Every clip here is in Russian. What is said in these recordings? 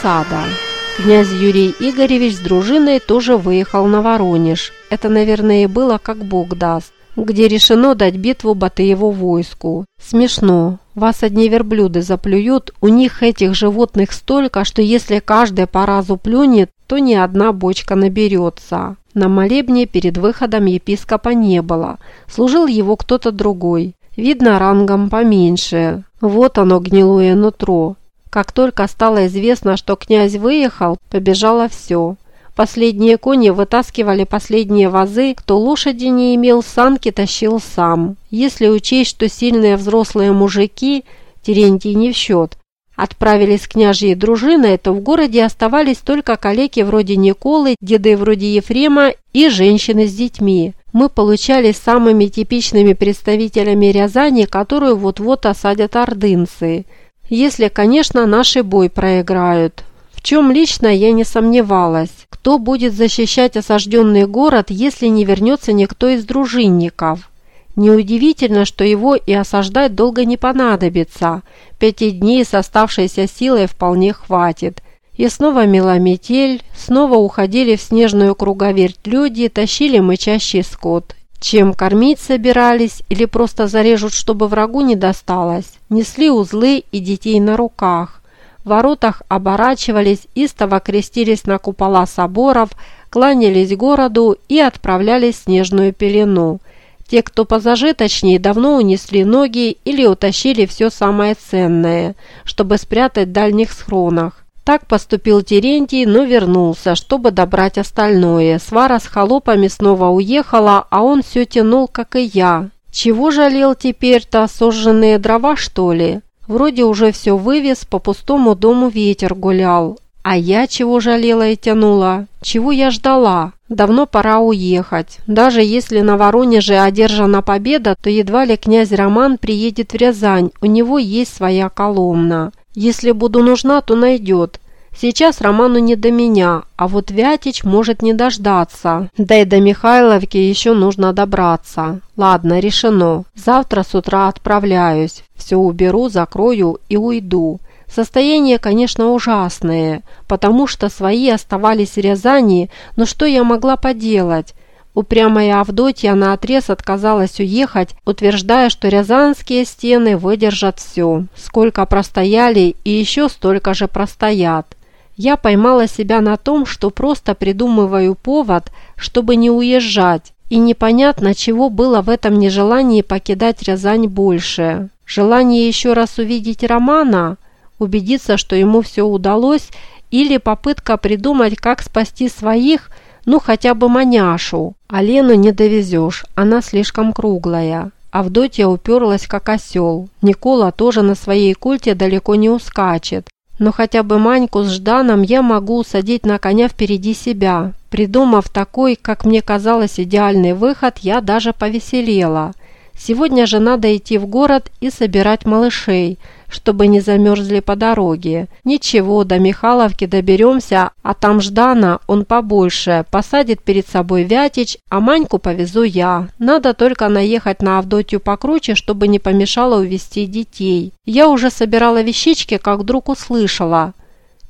Засада. Князь Юрий Игоревич с дружиной тоже выехал на Воронеж. Это, наверное, и было как Бог даст где решено дать битву Батыеву войску. Смешно. Вас одни верблюды заплюют, у них этих животных столько, что если каждый по разу плюнет, то ни одна бочка наберется. На молебне перед выходом епископа не было. Служил его кто-то другой. Видно, рангом поменьше. Вот оно, гнилое нутро. Как только стало известно, что князь выехал, побежало все. Последние кони вытаскивали последние вазы, кто лошади не имел, санки тащил сам. Если учесть, что сильные взрослые мужики, Терентий не в счет, отправились с княжьей дружиной, то в городе оставались только калеки вроде Николы, деды вроде Ефрема и женщины с детьми. Мы получались самыми типичными представителями Рязани, которую вот-вот осадят ордынцы. Если, конечно, наши бой проиграют. В чем лично я не сомневалась. Кто будет защищать осажденный город, если не вернется никто из дружинников? Неудивительно, что его и осаждать долго не понадобится. Пяти дней с оставшейся силой вполне хватит. И снова мела метель, снова уходили в снежную круговерть люди, тащили мычащий скот. Чем кормить собирались или просто зарежут, чтобы врагу не досталось? Несли узлы и детей на руках в воротах оборачивались, истово крестились на купола соборов, кланялись городу и отправлялись в снежную пелену. Те, кто позажиточнее, давно унесли ноги или утащили все самое ценное, чтобы спрятать в дальних схронах. Так поступил Терентий, но вернулся, чтобы добрать остальное. Свара с холопами снова уехала, а он все тянул, как и я. Чего жалел теперь-то, сожженные дрова, что ли? Вроде уже все вывез, по пустому дому ветер гулял. А я чего жалела и тянула? Чего я ждала? Давно пора уехать. Даже если на Воронеже одержана победа, то едва ли князь Роман приедет в Рязань, у него есть своя коломна. Если буду нужна, то найдет. Сейчас Роману не до меня, а вот Вятич может не дождаться. Да и до Михайловки еще нужно добраться. Ладно, решено. Завтра с утра отправляюсь. Все уберу, закрою и уйду. Состояние, конечно, ужасное, потому что свои оставались в Рязани, но что я могла поделать? Упрямая Авдотья наотрез отказалась уехать, утверждая, что рязанские стены выдержат все. Сколько простояли и еще столько же простоят. Я поймала себя на том, что просто придумываю повод, чтобы не уезжать, и непонятно, чего было в этом нежелании покидать Рязань больше. Желание еще раз увидеть Романа, убедиться, что ему все удалось, или попытка придумать, как спасти своих, ну хотя бы маняшу. А Лену не довезешь, она слишком круглая. Авдотья уперлась как осел. Никола тоже на своей культе далеко не ускачет. Но хотя бы Маньку с Жданом я могу усадить на коня впереди себя. Придумав такой, как мне казалось, идеальный выход, я даже повеселела. Сегодня же надо идти в город и собирать малышей, чтобы не замерзли по дороге. Ничего, до Михаловки доберемся, а там Ждана, он побольше, посадит перед собой Вятич, а Маньку повезу я. Надо только наехать на Авдотью покруче, чтобы не помешало увести детей. Я уже собирала вещички, как вдруг услышала.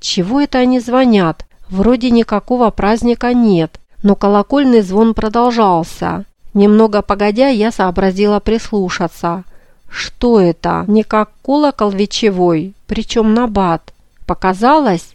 Чего это они звонят? Вроде никакого праздника нет. Но колокольный звон продолжался. Немного погодя, я сообразила прислушаться. Что это? Не как колокол вечевой, причем на бат. Показалось?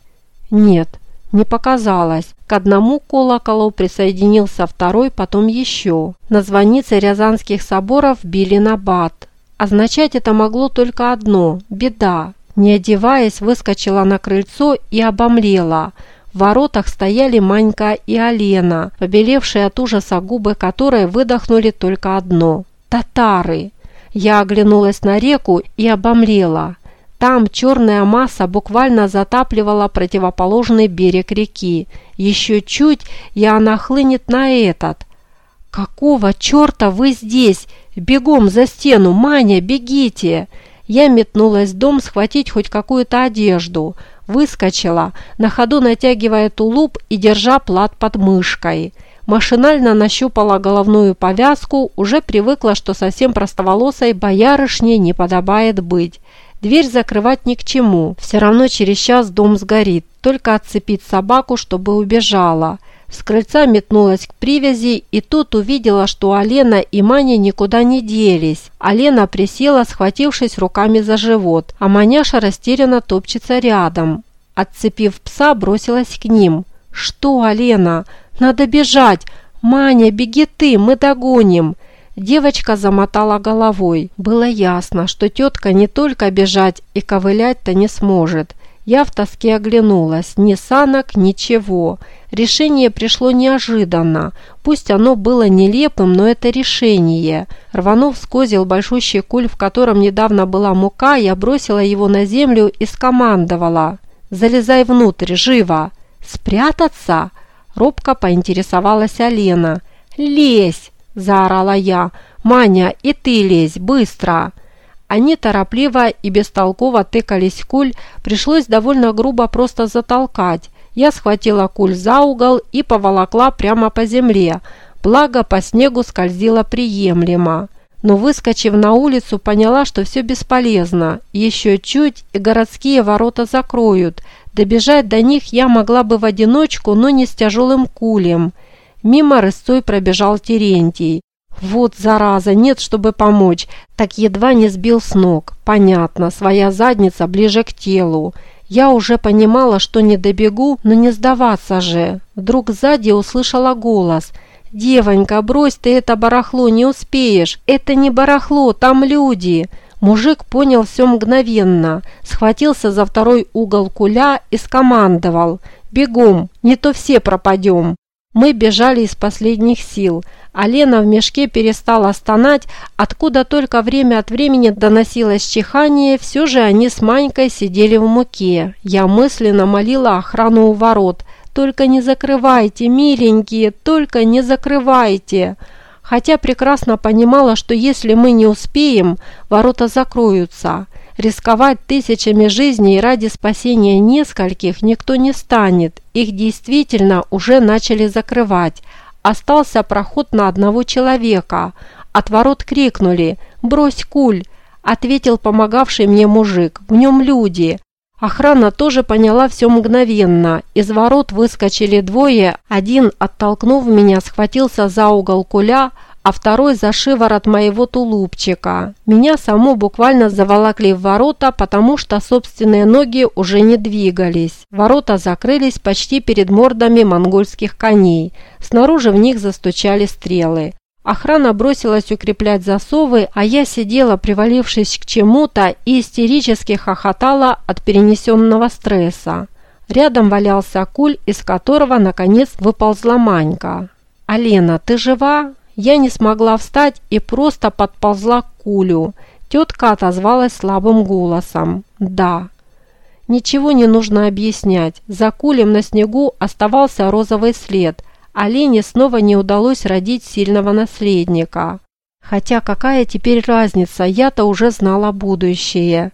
Нет, не показалось. К одному колоколу присоединился второй, потом еще. На звонице Рязанских соборов били на бат. Означать это могло только одно – беда. Не одеваясь, выскочила на крыльцо и обомлела – в воротах стояли Манька и Алена, побелевшие от ужаса губы которые выдохнули только одно – «Татары!». Я оглянулась на реку и обомлела. Там черная масса буквально затапливала противоположный берег реки. Еще чуть, и она хлынет на этот. «Какого черта вы здесь? Бегом за стену! Маня, бегите!» Я метнулась в дом схватить хоть какую-то одежду – Выскочила, на ходу натягивая тулуп и держа плат под мышкой. Машинально нащупала головную повязку, уже привыкла, что совсем простоволосой боярышне не подобает быть. Дверь закрывать ни к чему, все равно через час дом сгорит, только отцепить собаку, чтобы убежала. С крыльца метнулась к привязи и тут увидела, что Алена и Маня никуда не делись. Алена присела, схватившись руками за живот, а Маняша растерянно топчется рядом. Отцепив пса, бросилась к ним. «Что, Алена? Надо бежать! Маня, беги ты, мы догоним!» Девочка замотала головой. Было ясно, что тетка не только бежать и ковылять-то не сможет. Я в тоске оглянулась. Ни санок, ничего. Решение пришло неожиданно. Пусть оно было нелепым, но это решение. Рванув с козел большущий куль, в котором недавно была мука, я бросила его на землю и скомандовала. «Залезай внутрь, живо!» «Спрятаться?» Робко поинтересовалась Алена. «Лезь!» – заорала я. «Маня, и ты лезь, быстро!» Они торопливо и бестолково тыкались в куль, пришлось довольно грубо просто затолкать. Я схватила куль за угол и поволокла прямо по земле, благо по снегу скользила приемлемо. Но выскочив на улицу, поняла, что все бесполезно. Еще чуть, и городские ворота закроют. Добежать до них я могла бы в одиночку, но не с тяжелым кулем. Мимо рысцой пробежал Терентий. Вот зараза, нет, чтобы помочь. Так едва не сбил с ног. Понятно, своя задница ближе к телу. Я уже понимала, что не добегу, но не сдаваться же. Вдруг сзади услышала голос. «Девонька, брось ты это барахло, не успеешь. Это не барахло, там люди». Мужик понял все мгновенно, схватился за второй угол куля и скомандовал. «Бегом, не то все пропадем». Мы бежали из последних сил, а Лена в мешке перестала стонать, откуда только время от времени доносилось чихание, все же они с Манькой сидели в муке. Я мысленно молила охрану у ворот. «Только не закрывайте, миленькие, только не закрывайте!» Хотя прекрасно понимала, что если мы не успеем, ворота закроются. Рисковать тысячами жизней ради спасения нескольких никто не станет. Их действительно уже начали закрывать. Остался проход на одного человека. От ворот крикнули «Брось куль!» Ответил помогавший мне мужик. «В нем люди!» Охрана тоже поняла все мгновенно. Из ворот выскочили двое. Один, оттолкнув меня, схватился за угол куля, а второй за шиворот моего тулупчика. Меня само буквально заволокли в ворота, потому что собственные ноги уже не двигались. Ворота закрылись почти перед мордами монгольских коней. Снаружи в них застучали стрелы. Охрана бросилась укреплять засовы, а я сидела, привалившись к чему-то, и истерически хохотала от перенесенного стресса. Рядом валялся куль, из которого, наконец, выползла Манька. «Алена, ты жива?» Я не смогла встать и просто подползла к кулю. Тетка отозвалась слабым голосом. «Да». Ничего не нужно объяснять. За кулем на снегу оставался розовый след. А Лене снова не удалось родить сильного наследника. Хотя какая теперь разница, я-то уже знала будущее.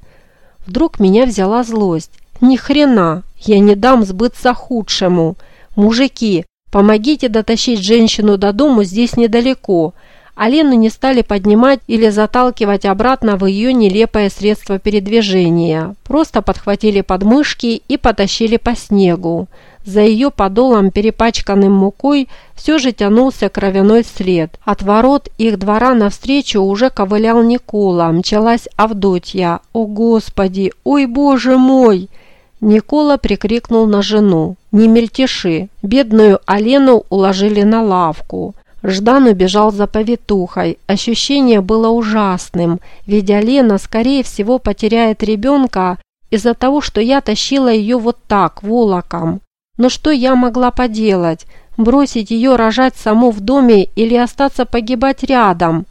Вдруг меня взяла злость. Ни хрена, я не дам сбыться худшему. Мужики, Помогите дотащить женщину до дому здесь недалеко. Алену не стали поднимать или заталкивать обратно в ее нелепое средство передвижения. Просто подхватили подмышки и потащили по снегу. За ее подолом, перепачканным мукой, все же тянулся кровяной след. От ворот их двора навстречу уже ковылял Никола, мчалась Авдотья. «О, Господи! Ой, Боже мой!» Никола прикрикнул на жену. «Не мельтеши!» Бедную Алену уложили на лавку. Ждан убежал за повитухой. Ощущение было ужасным, ведь Алена, скорее всего, потеряет ребенка из-за того, что я тащила ее вот так, волоком. Но что я могла поделать? Бросить ее рожать саму в доме или остаться погибать рядом?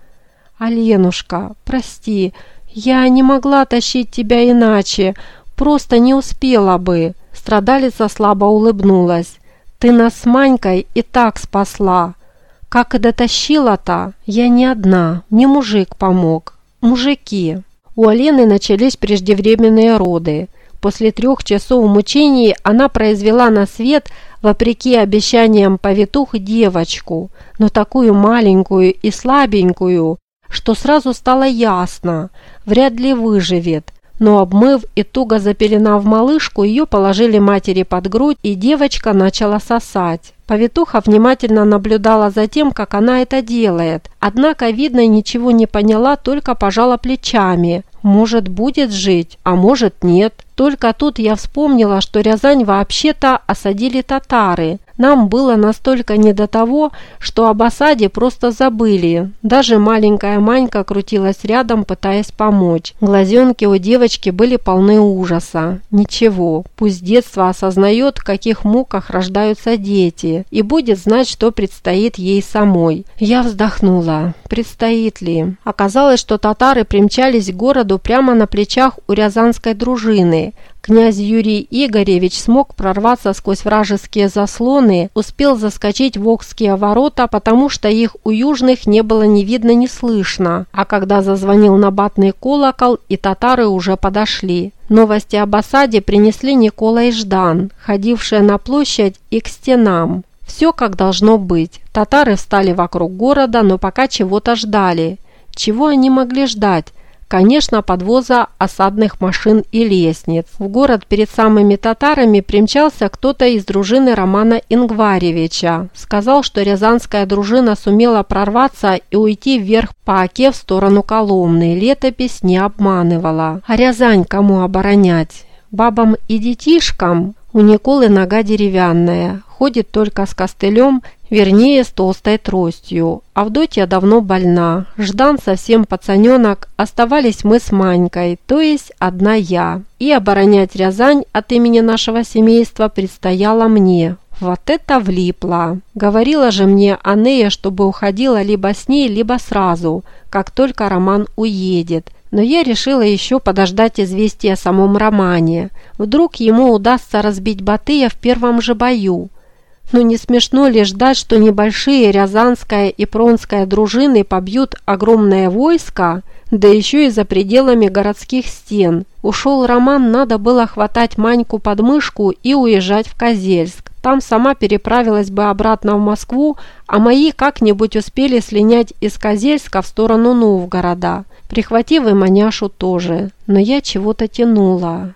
Аленушка, прости, я не могла тащить тебя иначе просто не успела бы!» Страдалица слабо улыбнулась. «Ты нас с Манькой и так спасла!» «Как и дотащила-то? Я не одна, мне мужик помог. Мужики!» У Алены начались преждевременные роды. После трех часов мучений она произвела на свет, вопреки обещаниям повитух, девочку, но такую маленькую и слабенькую, что сразу стало ясно, вряд ли выживет. Но обмыв и туго запеленав малышку, ее положили матери под грудь, и девочка начала сосать. Повитуха внимательно наблюдала за тем, как она это делает, однако, видно, ничего не поняла, только пожала плечами. Может, будет жить, а может, нет. Только тут я вспомнила, что Рязань вообще-то осадили татары. Нам было настолько не до того, что об осаде просто забыли. Даже маленькая Манька крутилась рядом, пытаясь помочь. Глазенки у девочки были полны ужаса. Ничего, пусть детство осознает, в каких муках рождаются дети, и будет знать, что предстоит ей самой. Я вздохнула. Предстоит ли? Оказалось, что татары примчались к городу прямо на плечах у рязанской дружины. Князь Юрий Игоревич смог прорваться сквозь вражеские заслоны, успел заскочить в Окские ворота, потому что их у южных не было ни видно, ни слышно. А когда зазвонил набатный колокол, и татары уже подошли. Новости об осаде принесли Никола и Ждан, ходившие на площадь и к стенам. Все как должно быть. Татары встали вокруг города, но пока чего-то ждали. Чего они могли ждать? Конечно, подвоза осадных машин и лестниц. В город перед самыми татарами примчался кто-то из дружины Романа Ингваревича. Сказал, что рязанская дружина сумела прорваться и уйти вверх по оке в сторону Коломны. Летопись не обманывала. А Рязань кому оборонять? Бабам и детишкам? У Николы нога деревянная, ходит только с костылем, вернее, с толстой тростью. Авдотья давно больна, Ждан совсем пацаненок, оставались мы с Манькой, то есть одна я. И оборонять Рязань от имени нашего семейства предстояло мне. Вот это влипло! Говорила же мне Анея, чтобы уходила либо с ней, либо сразу, как только Роман уедет – но я решила еще подождать известия о самом романе. Вдруг ему удастся разбить Батыя в первом же бою. Но не смешно ли ждать, что небольшие Рязанская и Пронская дружины побьют огромное войско, да еще и за пределами городских стен. Ушел Роман, надо было хватать Маньку под мышку и уезжать в Козельск. Там сама переправилась бы обратно в Москву, а мои как-нибудь успели слинять из Козельска в сторону Новгорода прихватив и маняшу тоже, но я чего-то тянула.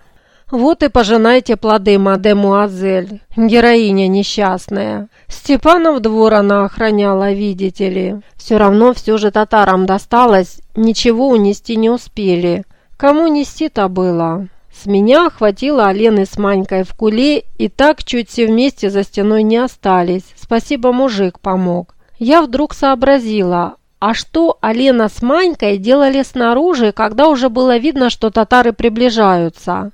Вот и пожинайте плоды, мадемуазель, героиня несчастная. Степанов двор она охраняла, видите ли. Все равно все же татарам досталось, ничего унести не успели. Кому нести-то было? С меня хватило Алены с Манькой в куле, и так чуть все вместе за стеной не остались. Спасибо, мужик помог. Я вдруг сообразила, а что Алена с Манькой делали снаружи, когда уже было видно, что татары приближаются?